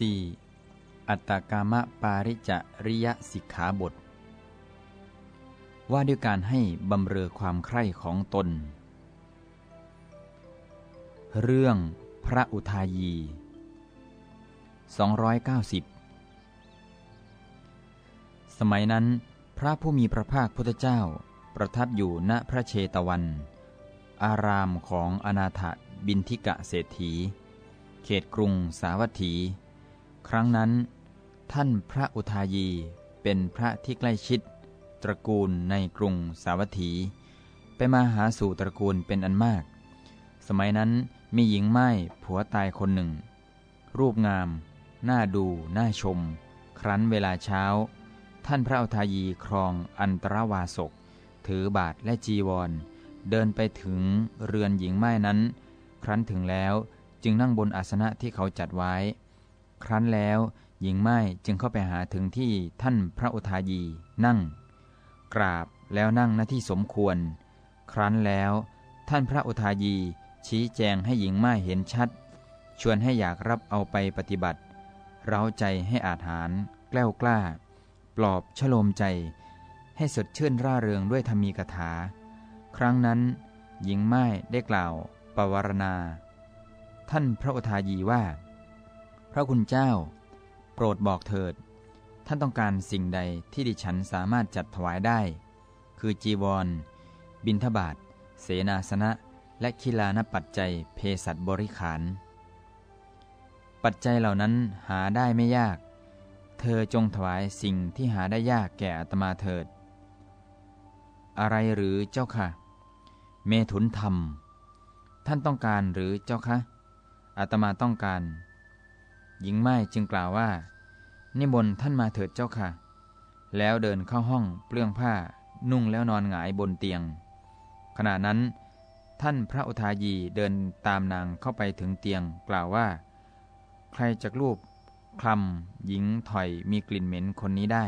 4. อัตตกามะปาริจริยสิกขาบท ว่าด้วยการให้บำเรอความใคร่ของตน เรื่องพระอุทายี 290 สมัยนั้น พระผู้มีพระภาคพุทธเจ้า ประทับอยู่ณพระเชตวัน อารามของอนาถบินทิกะเศรษฐีเขตกรุงสาวัตถี ครั้งนั้น ท่านพระอุทายีเป็นพระที่ใกล้ชิด ตระกูลในกรุงสาวัตถี ไปมาหาสู่ตระกูลเป็นอันมาก สมัยนั้นมีหญิงไม้ผัวตายคนหนึ่ง รูปงาม น่าดูน่าชม ครั้นเวลาเช้า ท่านพระอุทายีครองอันตรวาสก ถือบาทและจีวร เดินไปถึงเรือนหญิงไม้นั้น ครั้นถึงแล้วจึงนั่งบนอาสนะที่เขาจัดไว้ ครั้นแล้ว หญิงไม้จึงเข้าไปหาถึงที่ท่านพระอุทายี นั่ง กราบแล้วนั่งหน้าที่สมควร ครั้นแล้ว ท่านพระอุทายีชี้แจงให้หญิงไม้เห็นชัด ชวนให้อยากรับเอาไปปฏิบัติ เร้าใจให้อาถานแกล้วกล้า ปลอบชโลมใจ ให้สดชื่นร่าเริงด้วยธรรมีกถา ครั้งนั้น หญิงไม้ได้กล่าวปวารณา ท่านพระอุทายีว่า พระคุณเจ้า โปรดบอกเถิด ท่านต้องการสิ่งใดที่ดิฉันสามารถจัดถวายได้ คือจีวร บินทบาทเสนาสนะ และคิลานปัจจัยเพสัตบริขาร ปัจจัยเหล่านั้นหาได้ไม่ยาก เธอจงถวายสิ่งที่หาได้ยากแก่อัตมาเถิด อะไรหรือเจ้าค่ะ เมถุนธรรม ท่านต้องการหรือเจ้าคะอาตมาต้องการ หญิงไม้จึงกล่าวว่า นิมนต์ท่านมาเถิดเจ้าค่ะ แล้วเดินเข้าห้องเปลื้องผ้านุ่งแล้วนอนหงายบนเตียง ขณะนั้น ท่านพระอุทายีเดินตามนางเข้าไปถึงเตียงกล่าวว่า ใครจะรูปคลำหญิงถอยมีกลิ่นเหม็นคนนี้ได้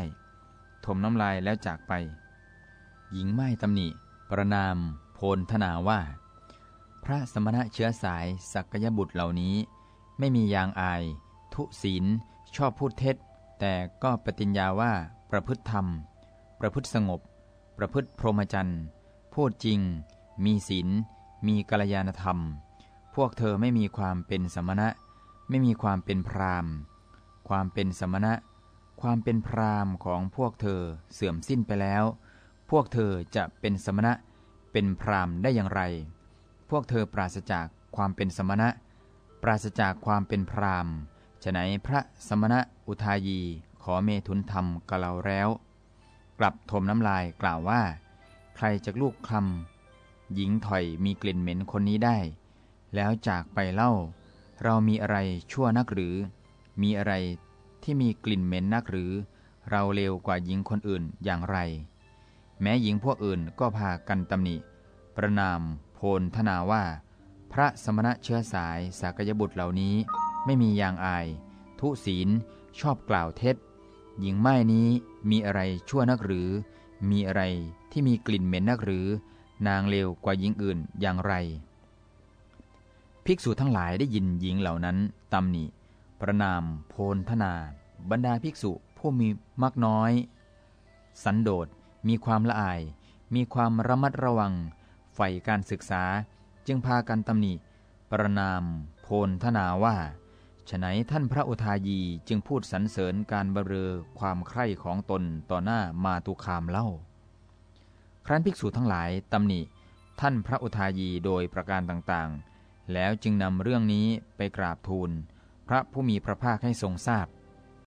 ถมน้ำลายแล้วจากไป หญิงไม้ตำหนิ ประนาม โพลธนาว่า พระสมณะเชื้อสายสักยบุตรเหล่านี้ ไม่มียางอาย ทุศีล ชอบพูดเท็จ แต่ก็ปฏิญญาว่า ประพฤติธรรม ประพฤติสงบ ประพฤติพรหมจรรย์ พูดจริง มีศีล มีกัลยาณธรรม พวกเธอไม่มีความเป็นสมณะ ไม่มีความเป็นพรามความเป็นสมณะ ความเป็นพรามของพวกเธอเสื่อมสิ้นไปแล้ว พวกเธอจะเป็นสมณะ เป็นพรามได้อย่างไร พวกเธอปราศจากความเป็นสมณะ ปราศจากความเป็นพราม ฉะไหนพระสมณะอุทายีขอเมถุนธรรมกับเราแล้ว กลับทมน้ำลายกล่าวว่า ใครจะลูกคำหญิงถอยมีกลิ่นเหม็นคนนี้ได้ แล้วจากไปเล่า เรามีอะไรชั่วนักหรือ มีอะไรที่มีกลิ่นเหม็นนักหรือ เราเลวกว่าหญิงคนอื่นอย่างไร แม้หญิงพวกอื่นก็พากันตำหนิ ประนามพลทนาว่า พระสมณะเชื้อสายสากยบุตรเหล่านี้ ไม่มียางอาย ทุศีล ชอบกล่าวเท็จ หญิงไม้นี้มีอะไรชั่วนักหรือ มีอะไรที่มีกลิ่นเหม็นนักหรือ นางเลวกว่าหญิงอื่นอย่างไร ภิกษุทั้งหลายได้ยินหญิงเหล่านั้นตำหนิ ประนาม โพลธนา บรรดาภิกษุผู้มีมักน้อย สันโดษ มีความละอาย มีความระมัดระวัง ใฝ่การศึกษา จึงพากันตำหนิ ประนาม โพลทนาว่า ฉไหนท่านพระอุทายีจึงพูดสรรเสริญการบรเรอความใคร่ของตนต่อหน้ามาตุคามเล่า ครั้นภิกษุทั้งหลายตำหนิท่านพระอุทายีโดยประการต่างๆ แล้วจึงนำเรื่องนี้ไปกราบทูล พระผู้มีพระภาคให้ทรงทราบพ